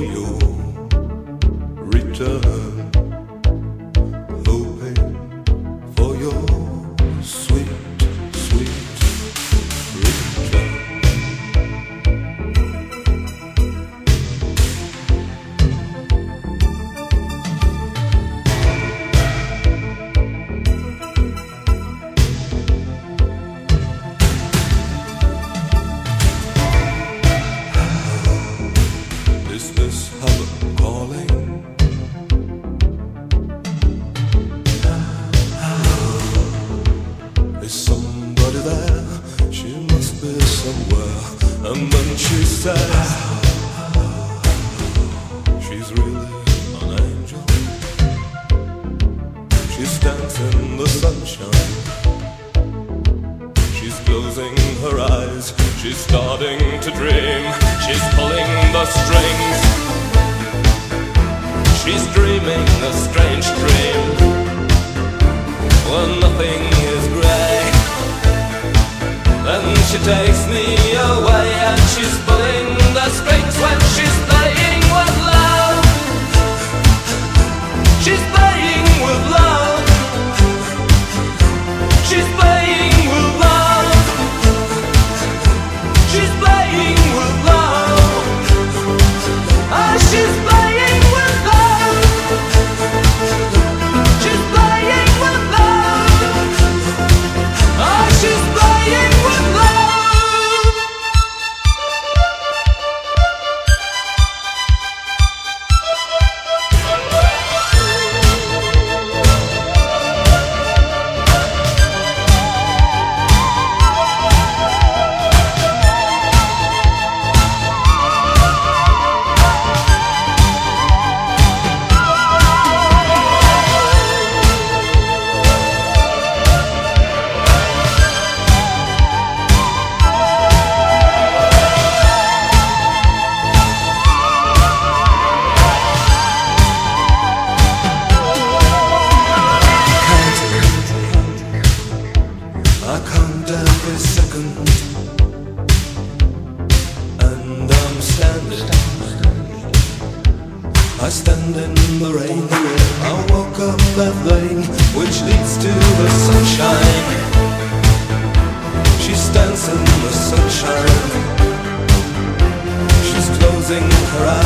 you return. somewhere And she says She's really an angel. She stands in the sunshine. She's closing her eyes. She's starting to dream. She's pulling the strings. She's dreaming a strange dream. And I'm standing. I stand in the rain. I walk up that lane which leads to the sunshine. She stands in the sunshine. She's closing her eyes.